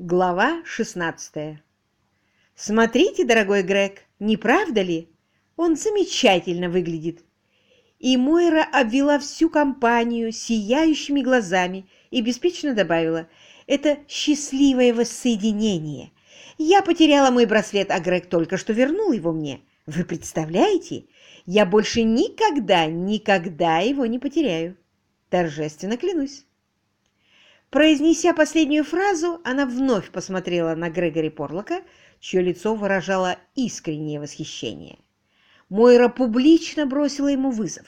Глава 16 «Смотрите, дорогой Грег, не правда ли? Он замечательно выглядит!» И Мойра обвела всю компанию сияющими глазами и беспечно добавила «Это счастливое воссоединение! Я потеряла мой браслет, а Грег только что вернул его мне. Вы представляете? Я больше никогда, никогда его не потеряю. Торжественно клянусь!» Произнеся последнюю фразу, она вновь посмотрела на Грегори Порлока, чье лицо выражало искреннее восхищение. Мойра публично бросила ему вызов.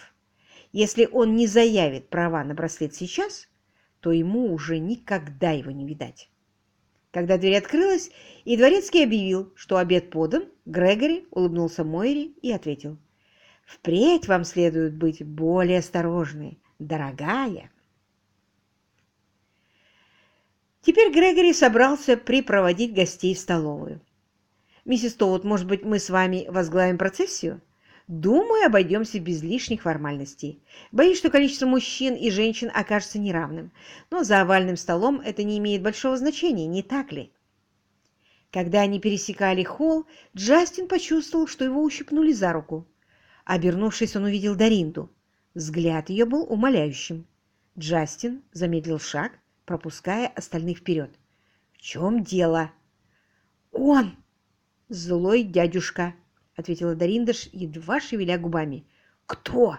Если он не заявит права на браслет сейчас, то ему уже никогда его не видать. Когда дверь открылась, и дворецкий объявил, что обед подан, Грегори улыбнулся Мойре и ответил, «Впредь вам следует быть более осторожной, дорогая». Теперь Грегори собрался припроводить гостей в столовую. «Миссис Тоут, может быть, мы с вами возглавим процессию?» «Думаю, обойдемся без лишних формальностей. Боюсь, что количество мужчин и женщин окажется неравным. Но за овальным столом это не имеет большого значения, не так ли?» Когда они пересекали холл, Джастин почувствовал, что его ущипнули за руку. Обернувшись, он увидел Даринду. Взгляд ее был умоляющим. Джастин замедлил шаг пропуская остальных вперед. «В чем дело?» «Он!» «Злой дядюшка», — ответила Дариндаш, едва шевеля губами. «Кто?»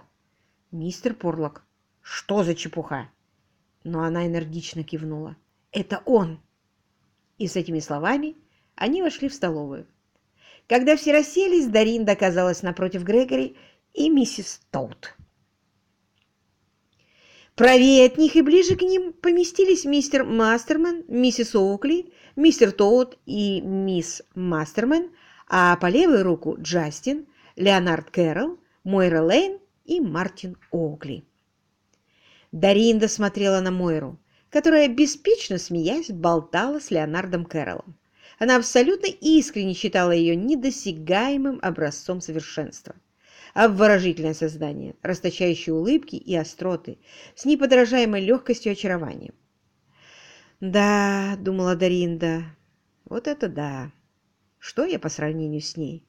«Мистер Порлок». «Что за чепуха?» Но она энергично кивнула. «Это он!» И с этими словами они вошли в столовую. Когда все расселись, Даринда оказалась напротив Грегори и миссис Тоут. Правее от них и ближе к ним поместились мистер Мастерман, миссис Оукли, мистер Тоут и мисс Мастерман, а по левую руку Джастин, Леонард Кэрролл, Мойра Лейн и Мартин Оукли. Даринда смотрела на Мойру, которая, беспечно смеясь, болтала с Леонардом Кэрроллом. Она абсолютно искренне считала ее недосягаемым образцом совершенства обворожительное создание, расточающее улыбки и остроты, с неподражаемой легкостью и очарованием. «Да», — думала Даринда, — «вот это да! Что я по сравнению с ней?»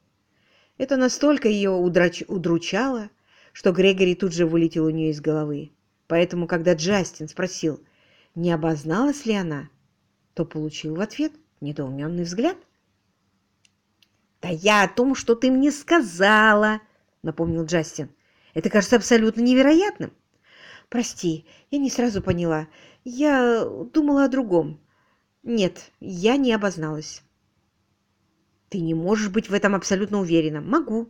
Это настолько ее удрач... удручало, что Грегори тут же вылетел у нее из головы. Поэтому, когда Джастин спросил, не обозналась ли она, то получил в ответ недоуменный взгляд. «Да я о том, что ты мне сказала!» — напомнил Джастин. «Это кажется абсолютно невероятным». «Прости, я не сразу поняла. Я думала о другом. Нет, я не обозналась». «Ты не можешь быть в этом абсолютно уверена». «Могу».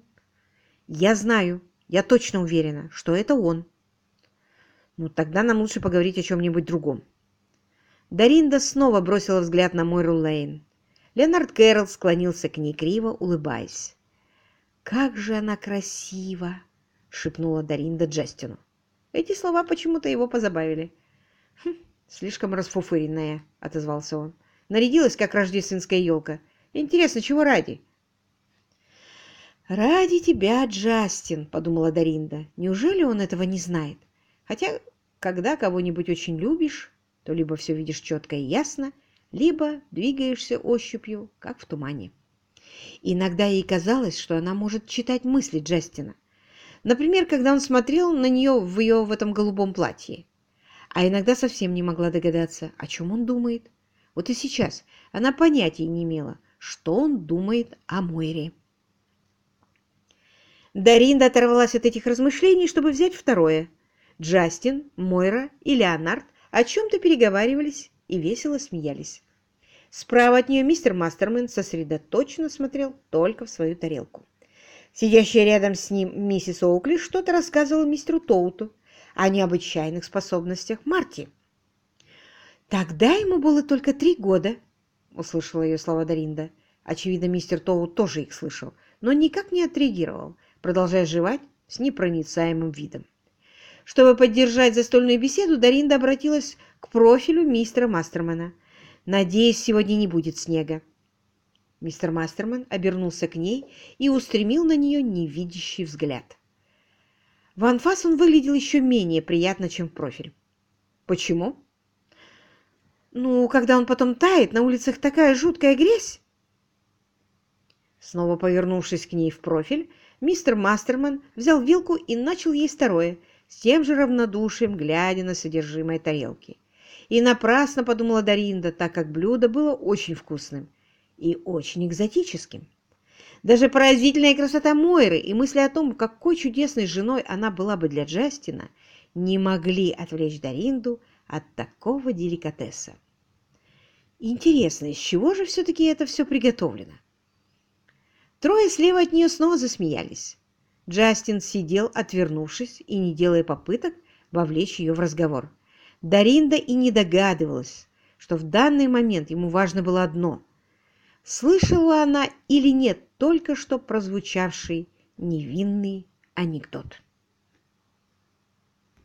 «Я знаю, я точно уверена, что это он». «Ну, тогда нам лучше поговорить о чем-нибудь другом». Даринда снова бросила взгляд на Мойру Лейн. Леонард Кэрролл склонился к ней криво, улыбаясь. «Как же она красива!» — шепнула Даринда Джастину. Эти слова почему-то его позабавили. «Хм, слишком расфуфыренная», — отозвался он. «Нарядилась, как рождественская елка. Интересно, чего ради?» «Ради тебя, Джастин», — подумала Даринда. «Неужели он этого не знает? Хотя, когда кого-нибудь очень любишь, то либо все видишь четко и ясно, либо двигаешься ощупью, как в тумане». Иногда ей казалось, что она может читать мысли Джастина. Например, когда он смотрел на нее в ее в этом голубом платье. А иногда совсем не могла догадаться, о чем он думает. Вот и сейчас она понятия не имела, что он думает о Мойре. Даринда оторвалась от этих размышлений, чтобы взять второе. Джастин, Мойра и Леонард о чем-то переговаривались и весело смеялись. Справа от нее мистер Мастермен сосредоточенно смотрел только в свою тарелку. Сидящая рядом с ним миссис Оукли что-то рассказывала мистеру Тоуту о необычайных способностях Марти. «Тогда ему было только три года», — услышала ее слова Даринда. Очевидно, мистер Тоут тоже их слышал, но никак не отреагировал, продолжая жевать с непроницаемым видом. Чтобы поддержать застольную беседу, Даринда обратилась к профилю мистера Мастермена. Надеюсь, сегодня не будет снега. Мистер Мастерман обернулся к ней и устремил на нее невидящий взгляд. В анфас он выглядел еще менее приятно, чем в профиль. Почему? Ну, когда он потом тает, на улицах такая жуткая грязь. Снова повернувшись к ней в профиль, мистер Мастерман взял вилку и начал есть второе, с тем же равнодушием, глядя на содержимое тарелки. И напрасно подумала Даринда, так как блюдо было очень вкусным и очень экзотическим. Даже поразительная красота Мойры и мысли о том, какой чудесной женой она была бы для Джастина, не могли отвлечь Даринду от такого деликатеса. Интересно, из чего же все-таки это все приготовлено? Трое слева от нее снова засмеялись. Джастин сидел, отвернувшись и не делая попыток вовлечь ее в разговор. Даринда и не догадывалась, что в данный момент ему важно было одно – слышала она или нет только что прозвучавший невинный анекдот.